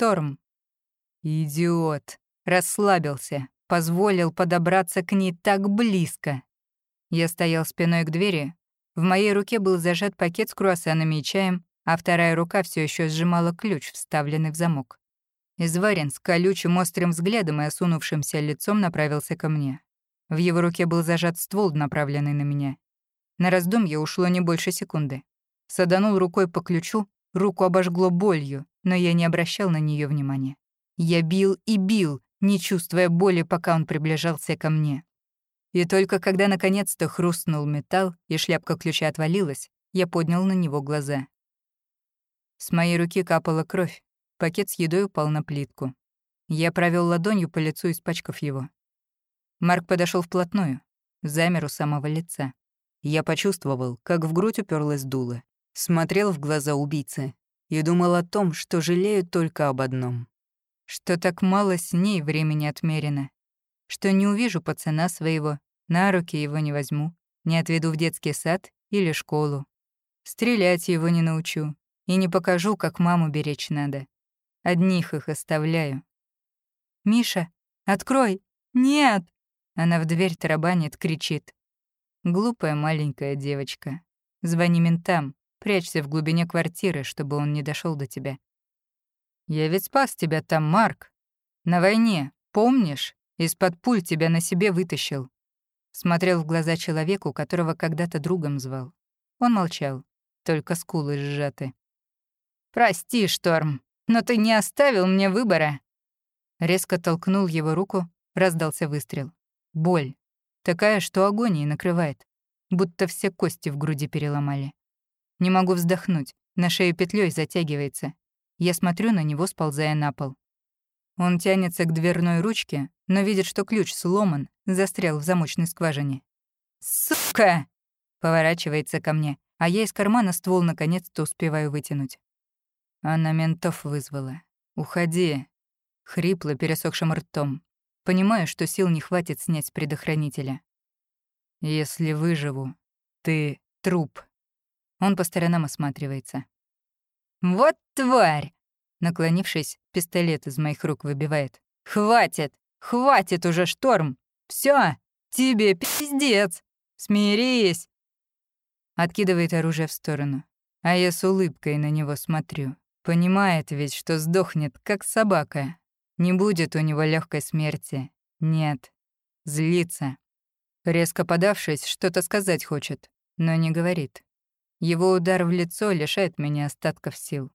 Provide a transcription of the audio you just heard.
Шторм. Идиот. Расслабился. Позволил подобраться к ней так близко. Я стоял спиной к двери. В моей руке был зажат пакет с круассанами и чаем, а вторая рука все еще сжимала ключ, вставленный в замок. Изварин с колючим острым взглядом и осунувшимся лицом направился ко мне. В его руке был зажат ствол, направленный на меня. На раздумье ушло не больше секунды. Саданул рукой по ключу, руку обожгло болью, но я не обращал на нее внимания. Я бил и бил, не чувствуя боли, пока он приближался ко мне. И только когда наконец-то хрустнул металл и шляпка ключа отвалилась, я поднял на него глаза. С моей руки капала кровь, пакет с едой упал на плитку. Я провел ладонью по лицу, испачкав его. Марк подошел вплотную, замер у самого лица. Я почувствовал, как в грудь уперлась дуло. Смотрел в глаза убийцы и думал о том, что жалею только об одном. Что так мало с ней времени отмерено. Что не увижу пацана своего, на руки его не возьму, не отведу в детский сад или школу. Стрелять его не научу и не покажу, как маму беречь надо. Одних их оставляю. «Миша, открой! Нет!» Она в дверь тарабанит, кричит. Глупая маленькая девочка. Звони ментам, Прячься в глубине квартиры, чтобы он не дошел до тебя. Я ведь спас тебя там, Марк. На войне, помнишь? Из-под пуль тебя на себе вытащил. Смотрел в глаза человеку, которого когда-то другом звал. Он молчал, только скулы сжаты. «Прости, Шторм, но ты не оставил мне выбора». Резко толкнул его руку, раздался выстрел. Боль. Такая, что агонией накрывает. Будто все кости в груди переломали. Не могу вздохнуть, на шею петлей затягивается. Я смотрю на него, сползая на пол. Он тянется к дверной ручке, но видит, что ключ сломан, застрял в замочной скважине. «Сука!» — поворачивается ко мне, а я из кармана ствол наконец-то успеваю вытянуть. Она ментов вызвала. «Уходи!» — хрипло пересохшим ртом. Понимаю, что сил не хватит снять предохранителя. «Если выживу, ты труп». Он по сторонам осматривается. «Вот тварь!» Наклонившись, пистолет из моих рук выбивает. «Хватит! Хватит уже, Шторм! Все, Тебе пиздец! Смирись!» Откидывает оружие в сторону, а я с улыбкой на него смотрю. Понимает ведь, что сдохнет, как собака. Не будет у него легкой смерти. Нет. Злится. Резко подавшись, что-то сказать хочет, но не говорит. Его удар в лицо лишает меня остатков сил.